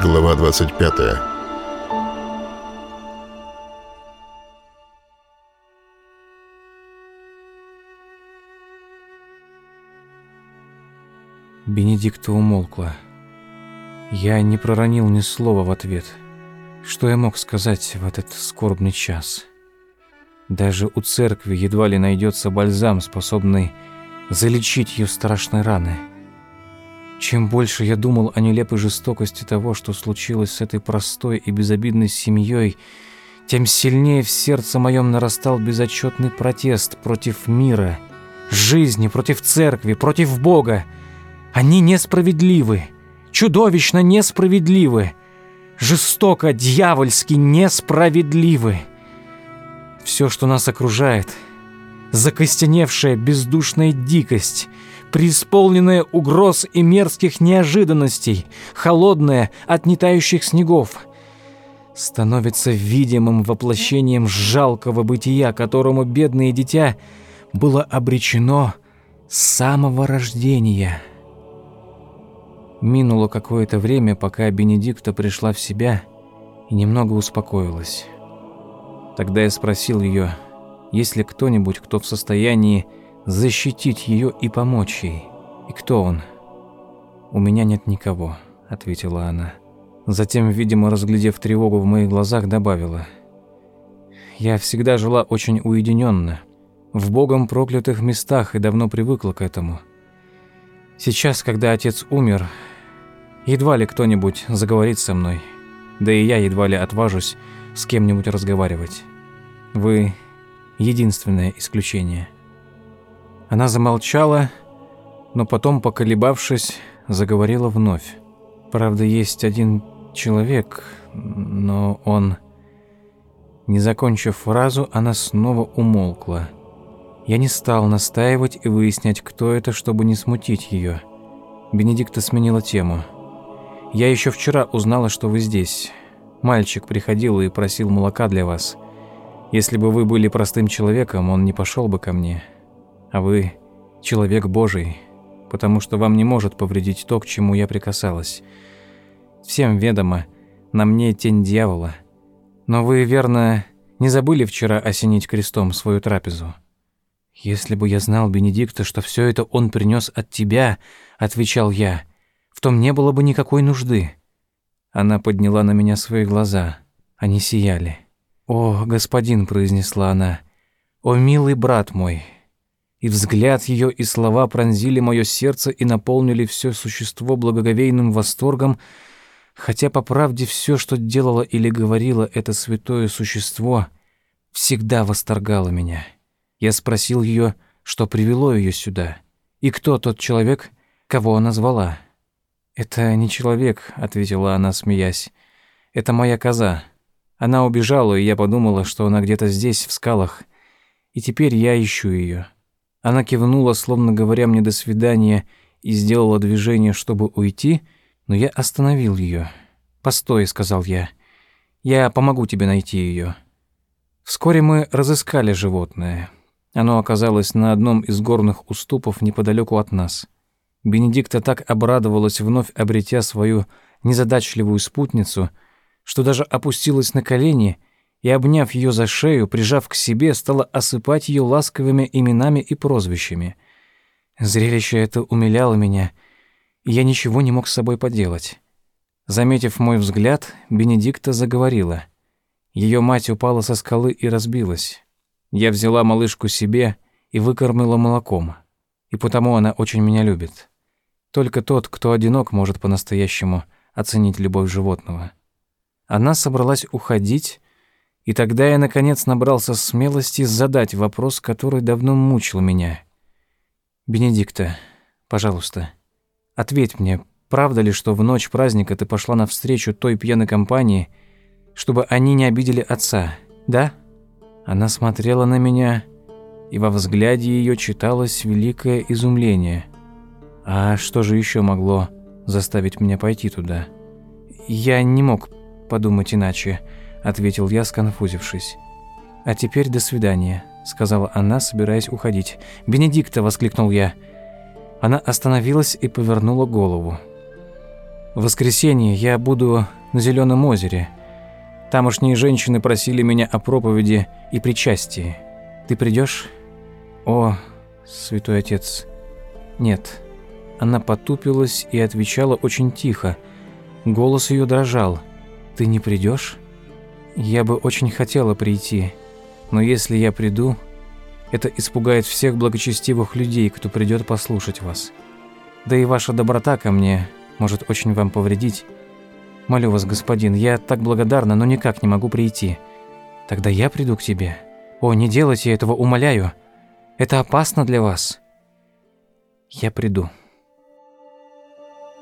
Глава 25 Бенедикта умолкла. Я не проронил ни слова в ответ. Что я мог сказать в этот скорбный час? Даже у церкви едва ли найдется бальзам, способный залечить ее страшной раны. Чем больше я думал о нелепой жестокости того, что случилось с этой простой и безобидной семьей, тем сильнее в сердце моем нарастал безотчетный протест против мира, жизни, против церкви, против Бога. Они несправедливы, чудовищно несправедливы, жестоко, дьявольски несправедливы. Все, что нас окружает, закостеневшая бездушная дикость — преисполненная угроз и мерзких неожиданностей, холодная от нетающих снегов, становится видимым воплощением жалкого бытия, которому бедное дитя было обречено с самого рождения. Минуло какое-то время, пока Бенедикта пришла в себя и немного успокоилась. Тогда я спросил ее, есть ли кто-нибудь, кто в состоянии защитить ее и помочь ей. И кто он? У меня нет никого, ответила она. Затем, видимо, разглядев тревогу в моих глазах, добавила: Я всегда жила очень уединенно, в богом проклятых местах и давно привыкла к этому. Сейчас, когда отец умер, едва ли кто-нибудь заговорит со мной, да и я едва ли отважусь с кем-нибудь разговаривать. Вы единственное исключение. Она замолчала, но потом, поколебавшись, заговорила вновь. Правда, есть один человек, но он... Не закончив фразу, она снова умолкла. Я не стал настаивать и выяснять, кто это, чтобы не смутить ее. Бенедикта сменила тему. «Я еще вчера узнала, что вы здесь. Мальчик приходил и просил молока для вас. Если бы вы были простым человеком, он не пошел бы ко мне а вы человек Божий, потому что вам не может повредить то, к чему я прикасалась. Всем ведомо, на мне тень дьявола. Но вы, верно, не забыли вчера осенить крестом свою трапезу? Если бы я знал, Бенедикта, что все это он принес от тебя, отвечал я, в том не было бы никакой нужды. Она подняла на меня свои глаза. Они сияли. «О, господин», — произнесла она, — «о, милый брат мой, и взгляд ее и слова пронзили мое сердце и наполнили все существо благоговейным восторгом, хотя по правде все, что делало или говорило это святое существо, всегда восторгало меня. Я спросил ее, что привело ее сюда, и кто тот человек, кого она звала. «Это не человек», — ответила она, смеясь. «Это моя коза. Она убежала, и я подумала, что она где-то здесь, в скалах, и теперь я ищу ее. Она кивнула, словно говоря мне «до свидания», и сделала движение, чтобы уйти, но я остановил ее. «Постой», — сказал я. «Я помогу тебе найти ее. Вскоре мы разыскали животное. Оно оказалось на одном из горных уступов неподалеку от нас. Бенедикта так обрадовалась, вновь обретя свою незадачливую спутницу, что даже опустилась на колени — и, обняв ее за шею, прижав к себе, стала осыпать ее ласковыми именами и прозвищами. Зрелище это умиляло меня, и я ничего не мог с собой поделать. Заметив мой взгляд, Бенедикта заговорила. Ее мать упала со скалы и разбилась. Я взяла малышку себе и выкормила молоком, и потому она очень меня любит. Только тот, кто одинок, может по-настоящему оценить любовь животного. Она собралась уходить, и тогда я, наконец, набрался смелости задать вопрос, который давно мучил меня. «Бенедикта, пожалуйста, ответь мне, правда ли, что в ночь праздника ты пошла навстречу той пьяной компании, чтобы они не обидели отца, да?» Она смотрела на меня, и во взгляде ее читалось великое изумление. А что же еще могло заставить меня пойти туда? Я не мог подумать иначе ответил я, сконфузившись. А теперь до свидания, сказала она, собираясь уходить. Бенедикта, воскликнул я. Она остановилась и повернула голову. В воскресенье я буду на Зеленом озере. Тамошние женщины просили меня о проповеди и причастии. Ты придешь? О, святой отец, нет. Она потупилась и отвечала очень тихо. Голос ее дрожал. Ты не придешь? Я бы очень хотела прийти, но если я приду, это испугает всех благочестивых людей, кто придет послушать вас. Да и ваша доброта ко мне может очень вам повредить. Молю вас, господин, я так благодарна, но никак не могу прийти. Тогда я приду к тебе. О, не делайте этого, умоляю. Это опасно для вас. Я приду.